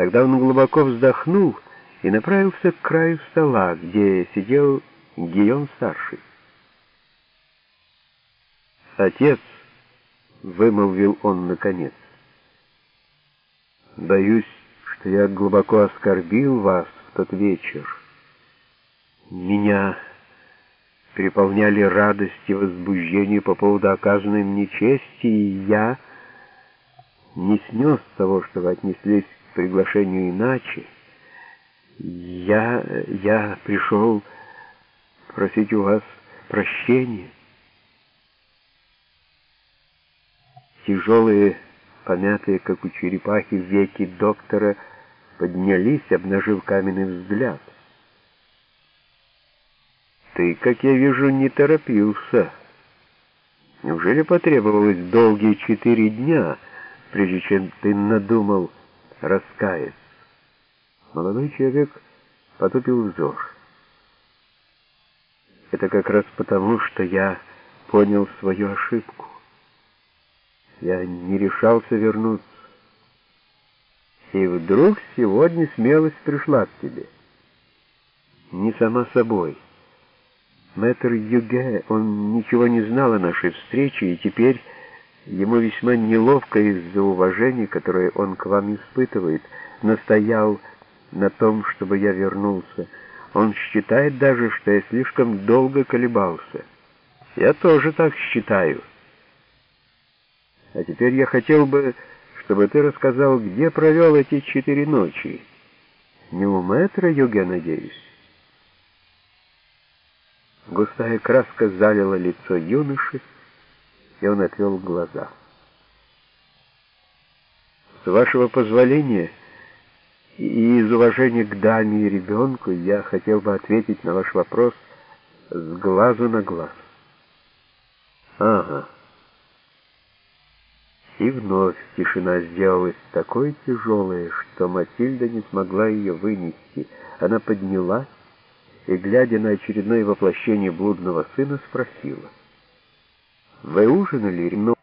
Тогда он глубоко вздохнул и направился к краю стола, где сидел Гийом-старший. «Отец», — вымолвил он наконец, — «боюсь, что я глубоко оскорбил вас в тот вечер. Меня переполняли радость и возбуждение по поводу оказанной мне чести, и я не снес того, что вы отнеслись к приглашению иначе. Я, я пришел просить у вас прощения. Тяжелые, помятые, как у черепахи, веки доктора поднялись, обнажив каменный взгляд. Ты, как я вижу, не торопился. Неужели потребовалось долгие четыре дня, прежде чем ты надумал раскаяться? Молодой человек потупил взор. Это как раз потому, что я понял свою ошибку. Я не решался вернуться. И вдруг сегодня смелость пришла к тебе. Не сама собой. Мэтр Юге, он ничего не знал о нашей встрече, и теперь ему весьма неловко из-за уважения, которое он к вам испытывает, настоял на том, чтобы я вернулся. Он считает даже, что я слишком долго колебался. Я тоже так считаю. А теперь я хотел бы, чтобы ты рассказал, где провел эти четыре ночи. Не у мэтра Юге, надеюсь? Густая краска залила лицо юноши, и он отвел глаза. «С вашего позволения и из уважения к даме и ребенку я хотел бы ответить на ваш вопрос с глазу на глаз». «Ага». И вновь тишина сделалась такой тяжелой, что Матильда не смогла ее вынести. Она поднялась, и, глядя на очередное воплощение блудного сына, спросила. «Вы ужинали?» Но,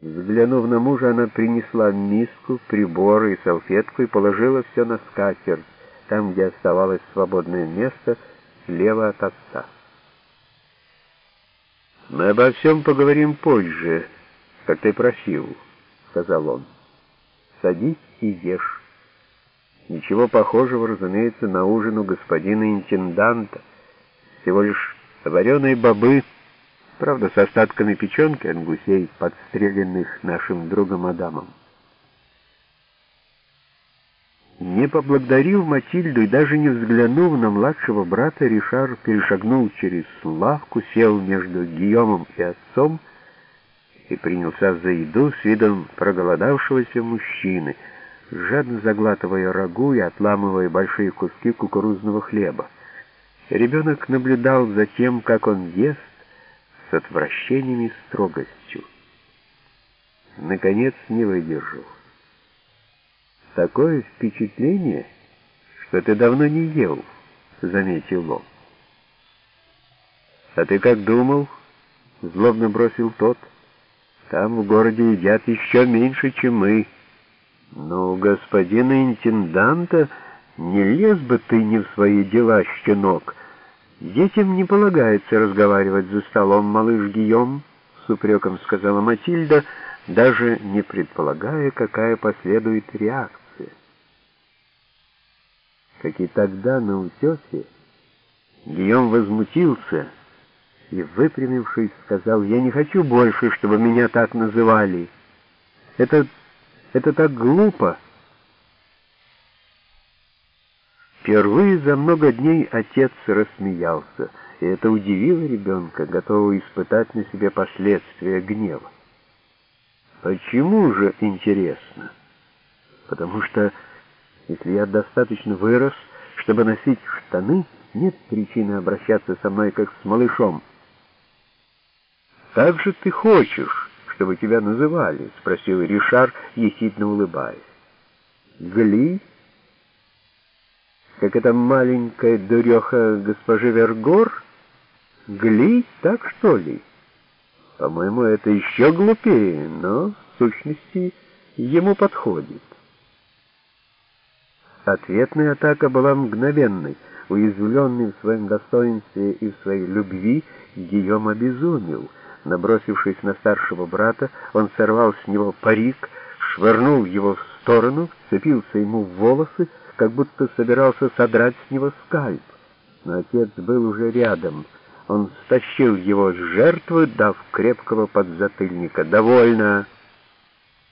взглянув на мужа, она принесла миску, приборы и салфетку и положила все на скатерть, там, где оставалось свободное место, слева от отца. «Мы обо всем поговорим позже, как ты просил», — сказал он. «Садись и ешь». Ничего похожего, разумеется, на ужин у господина интенданта. Всего лишь вареные бобы, правда, с остатками печенки от гусей, подстреленных нашим другом Адамом. Не поблагодарив Матильду и даже не взглянув на младшего брата, Ришар перешагнул через лавку, сел между Гийомом и отцом и принялся за еду с видом проголодавшегося мужчины — жадно заглатывая рагу и отламывая большие куски кукурузного хлеба. Ребенок наблюдал за тем, как он ест, с отвращением и строгостью. Наконец не выдержал. «Такое впечатление, что ты давно не ел», — заметил он. «А ты как думал?» — злобно бросил тот. «Там в городе едят еще меньше, чем мы». «Ну, господина интенданта, не лез бы ты не в свои дела, щенок. Детям не полагается разговаривать за столом, малыш Гийом», — с упреком сказала Матильда, даже не предполагая, какая последует реакция. Как и тогда на утесе, Гийом возмутился и, выпрямившись, сказал, «Я не хочу больше, чтобы меня так называли. Это это так глупо. Впервые за много дней отец рассмеялся, и это удивило ребенка, готового испытать на себе последствия гнева. Почему же интересно? Потому что, если я достаточно вырос, чтобы носить штаны, нет причины обращаться со мной как с малышом. Как же ты хочешь, чтобы тебя называли?» — спросил Ришар, ехидно улыбаясь. «Гли? Как эта маленькая дуреха госпожи Вергор? Гли, так что ли? По-моему, это еще глупее, но, в сущности, ему подходит». Ответная атака была мгновенной. Уязвленный в своем достоинстве и в своей любви, Гийом обезумел. Набросившись на старшего брата, он сорвал с него парик, швырнул его в сторону, вцепился ему в волосы, как будто собирался содрать с него скальп. Но отец был уже рядом. Он стащил его с жертвы, дав крепкого подзатыльника. «Довольно!»